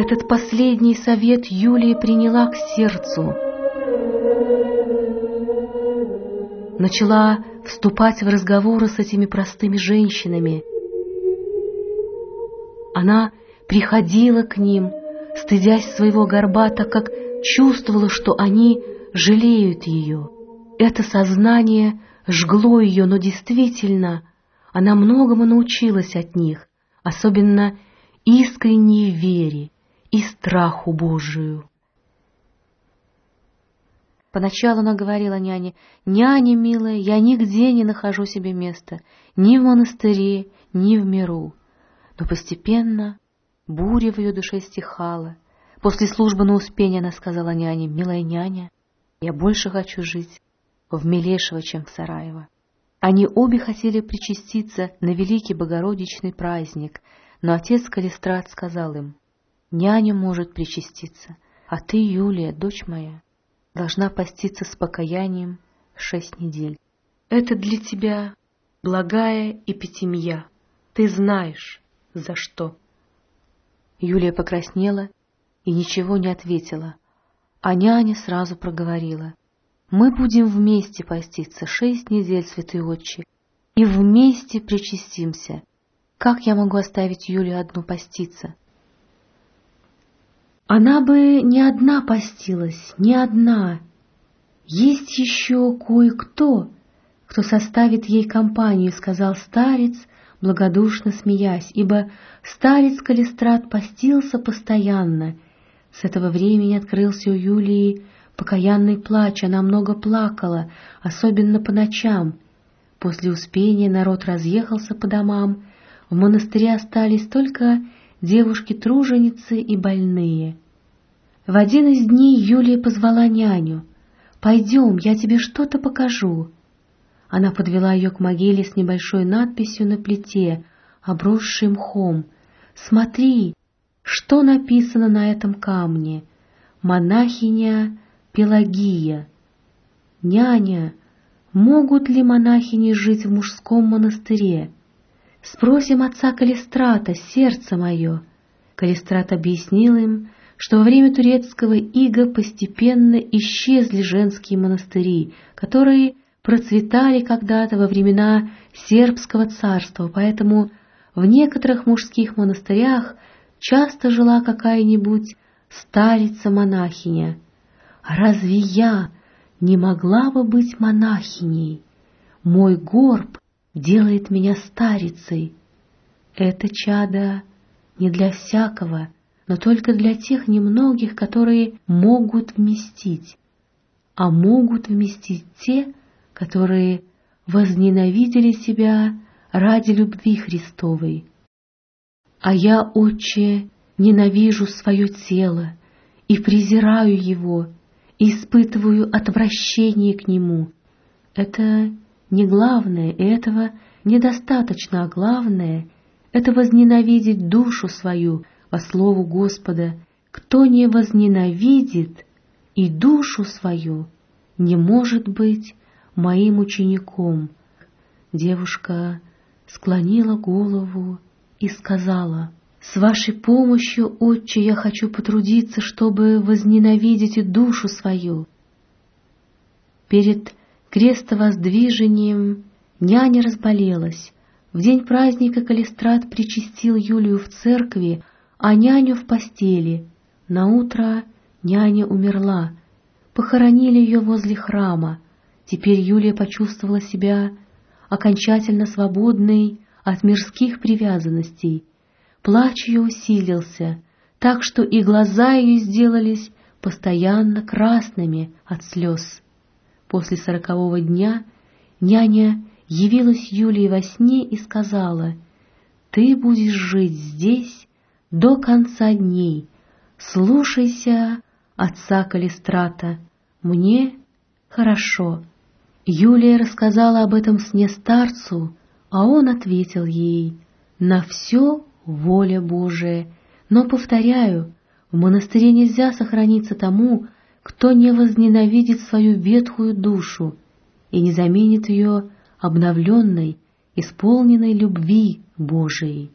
Этот последний совет Юлия приняла к сердцу. Начала вступать в разговоры с этими простыми женщинами. Она приходила к ним, стыдясь своего горба, так как чувствовала, что они жалеют ее. Это сознание жгло ее, но действительно она многому научилась от них, особенно искренней вере и страху Божию. Поначалу она говорила няне, «Няня, милая, я нигде не нахожу себе места, ни в монастыре, ни в миру». Но постепенно буря в ее душе стихала. После службы на Успение она сказала няне, «Милая няня, я больше хочу жить в Мелешево, чем в Сараево». Они обе хотели причаститься на великий богородичный праздник, но отец Калистрат сказал им, Няня может причаститься, а ты, Юлия, дочь моя, должна поститься с покаянием шесть недель. Это для тебя благая эпитемия. Ты знаешь, за что. Юлия покраснела и ничего не ответила, а няня сразу проговорила. Мы будем вместе поститься шесть недель, святый отче, и вместе причастимся. Как я могу оставить Юлию одну поститься? Она бы не одна постилась, не одна. Есть еще кое-кто, кто составит ей компанию, сказал старец, благодушно смеясь, ибо старец Калистрат постился постоянно. С этого времени открылся у Юлии покаянный плач, она много плакала, особенно по ночам. После успения народ разъехался по домам, в монастыре остались только девушки-труженицы и больные. В один из дней Юлия позвала няню. «Пойдем, я тебе что-то покажу». Она подвела ее к могиле с небольшой надписью на плите, обросшей мхом. «Смотри, что написано на этом камне. Монахиня Пелагия. Няня, могут ли монахини жить в мужском монастыре?» Спросим отца Калистрата, сердце мое. Калистрат объяснил им, что во время турецкого ига постепенно исчезли женские монастыри, которые процветали когда-то во времена сербского царства, поэтому в некоторых мужских монастырях часто жила какая-нибудь старица-монахиня. Разве я не могла бы быть монахиней? Мой горб делает меня старицей. Это чадо не для всякого, но только для тех немногих, которые могут вместить, а могут вместить те, которые возненавидели себя ради любви Христовой. А я, Отче, ненавижу свое тело и презираю его, и испытываю отвращение к нему. Это не главное, этого недостаточно, а главное — это возненавидеть душу свою во слову Господа. Кто не возненавидит и душу свою, не может быть моим учеником. Девушка склонила голову и сказала, «С вашей помощью, отче, я хочу потрудиться, чтобы возненавидеть и душу свою». Перед крестовоздвижением няня разболелась. В день праздника Калистрат причастил Юлию в церкви, а няню в постели. На утро няня умерла. Похоронили ее возле храма. Теперь Юлия почувствовала себя окончательно свободной от мирских привязанностей. Плач ее усилился, так что и глаза ее сделались постоянно красными от слез. После сорокового дня няня явилась Юлии во сне и сказала, «Ты будешь жить здесь до конца дней. Слушайся отца Калистрата. Мне хорошо». Юлия рассказала об этом сне старцу, а он ответил ей, «На все воля Божия, но, повторяю, в монастыре нельзя сохраниться тому, кто не возненавидит свою ветхую душу и не заменит ее обновленной, исполненной любви Божией.